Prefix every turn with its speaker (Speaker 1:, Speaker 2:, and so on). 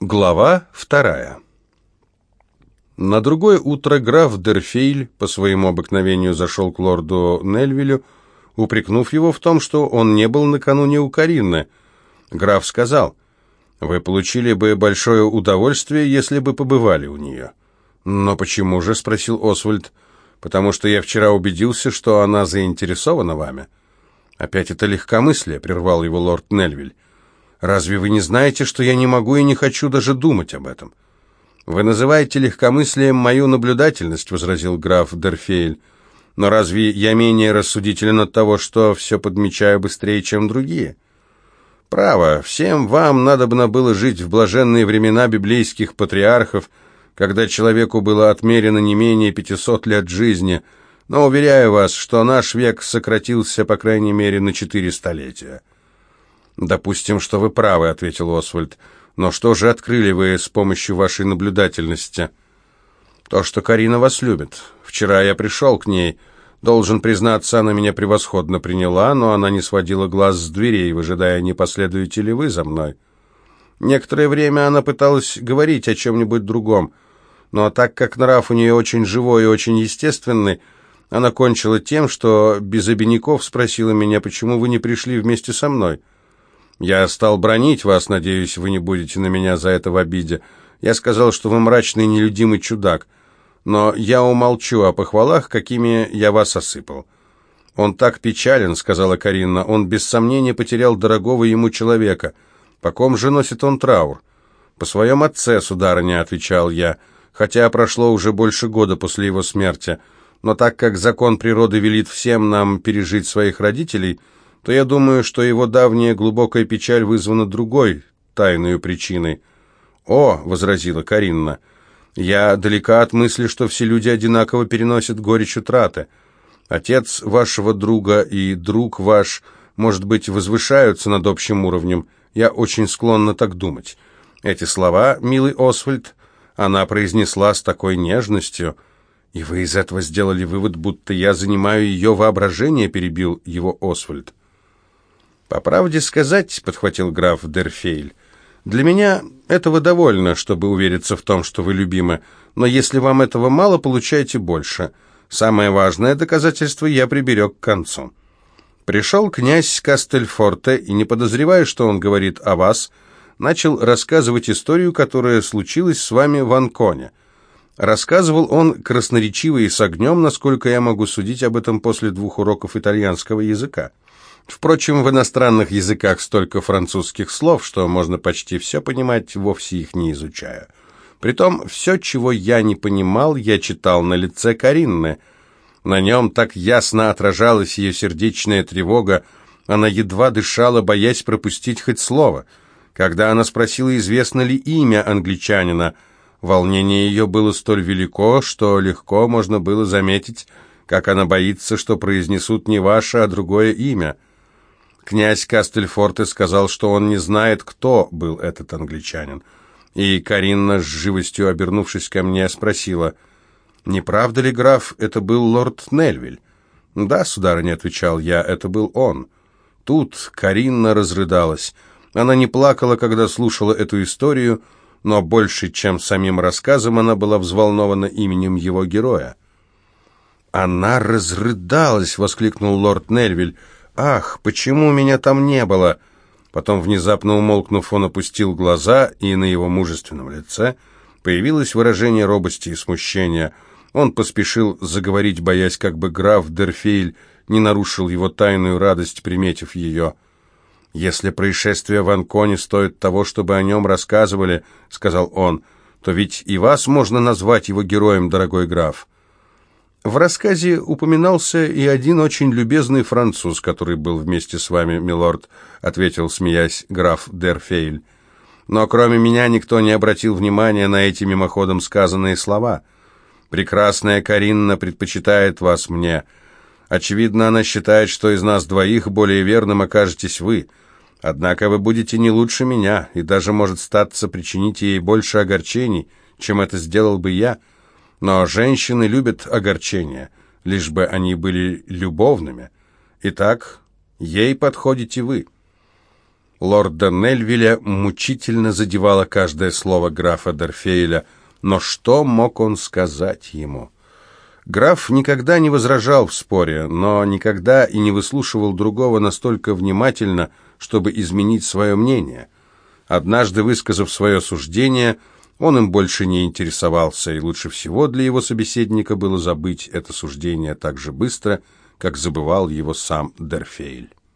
Speaker 1: Глава вторая. На другое утро граф Дерфейль по своему обыкновению зашел к лорду Нельвилю, упрекнув его в том, что он не был накануне у Каринны. Граф сказал, «Вы получили бы большое удовольствие, если бы побывали у нее». «Но почему же?» — спросил Освальд. «Потому что я вчера убедился, что она заинтересована вами». «Опять это легкомыслие», — прервал его лорд Нельвиль. Разве вы не знаете, что я не могу и не хочу даже думать об этом? Вы называете легкомыслием мою наблюдательность, возразил граф Дерфейль. Но разве я менее рассудителен от того, что все подмечаю быстрее, чем другие? Право, всем вам надобно было жить в блаженные времена библейских патриархов, когда человеку было отмерено не менее пятисот лет жизни, но уверяю вас, что наш век сократился по крайней мере на четыре столетия. «Допустим, что вы правы», — ответил Освальд. «Но что же открыли вы с помощью вашей наблюдательности?» «То, что Карина вас любит. Вчера я пришел к ней. Должен признаться, она меня превосходно приняла, но она не сводила глаз с дверей, выжидая, не последуете ли вы за мной. Некоторое время она пыталась говорить о чем-нибудь другом, но так как нрав у нее очень живой и очень естественный, она кончила тем, что без обиняков спросила меня, почему вы не пришли вместе со мной». Я стал бронить вас, надеюсь, вы не будете на меня за это в обиде. Я сказал, что вы мрачный нелюдимый чудак. Но я умолчу о похвалах, какими я вас осыпал. Он так печален, сказала Карина. Он без сомнения потерял дорогого ему человека. По ком же носит он траур? По своем отце, сударыня, отвечал я, хотя прошло уже больше года после его смерти. Но так как закон природы велит всем нам пережить своих родителей, то я думаю, что его давняя глубокая печаль вызвана другой, тайной причиной. «О!» — возразила Каринна. «Я далека от мысли, что все люди одинаково переносят горечь утраты. Отец вашего друга и друг ваш, может быть, возвышаются над общим уровнем. Я очень склонна так думать». Эти слова, милый Освальд, она произнесла с такой нежностью. «И вы из этого сделали вывод, будто я занимаю ее воображение», — перебил его Освальд. «По правде сказать», — подхватил граф Дерфейль, — «для меня этого довольно, чтобы увериться в том, что вы любимы, но если вам этого мало, получайте больше. Самое важное доказательство я приберег к концу». Пришел князь Кастельфорте и, не подозревая, что он говорит о вас, начал рассказывать историю, которая случилась с вами в Анконе. Рассказывал он красноречиво и с огнем, насколько я могу судить об этом после двух уроков итальянского языка. Впрочем, в иностранных языках столько французских слов, что можно почти все понимать, вовсе их не изучая. Притом, все, чего я не понимал, я читал на лице Каринны. На нем так ясно отражалась ее сердечная тревога, она едва дышала, боясь пропустить хоть слово. Когда она спросила, известно ли имя англичанина, волнение ее было столь велико, что легко можно было заметить, как она боится, что произнесут не ваше, а другое имя — Князь Кастельфорте сказал, что он не знает, кто был этот англичанин. И Каринна, с живостью обернувшись ко мне, спросила, «Не правда ли, граф, это был лорд Нельвиль?» «Да, сударыня», — отвечал я, — «это был он». Тут Каринна разрыдалась. Она не плакала, когда слушала эту историю, но больше, чем самим рассказом, она была взволнована именем его героя. «Она разрыдалась!» — воскликнул лорд Нельвиль. «Ах, почему меня там не было?» Потом, внезапно умолкнув, он опустил глаза, и на его мужественном лице появилось выражение робости и смущения. Он поспешил заговорить, боясь, как бы граф Дерфейль не нарушил его тайную радость, приметив ее. «Если происшествие в Анконе стоит того, чтобы о нем рассказывали», — сказал он, — «то ведь и вас можно назвать его героем, дорогой граф». В рассказе упоминался и один очень любезный француз, который был вместе с вами, милорд, ответил, смеясь, граф Дерфейль. Но кроме меня никто не обратил внимания на эти мимоходом сказанные слова. Прекрасная Каринна предпочитает вас мне. Очевидно, она считает, что из нас двоих более верным окажетесь вы. Однако вы будете не лучше меня, и даже, может статься, причините ей больше огорчений, чем это сделал бы я». Но женщины любят огорчения, лишь бы они были любовными. Итак, ей подходите вы. Лорда Нельвиля мучительно задевало каждое слово графа Дерфейля, но что мог он сказать ему? Граф никогда не возражал в споре, но никогда и не выслушивал другого настолько внимательно, чтобы изменить свое мнение. Однажды, высказав свое суждение, он им больше не интересовался, и лучше всего для его собеседника было забыть это суждение так же быстро, как забывал его сам Дерфейль.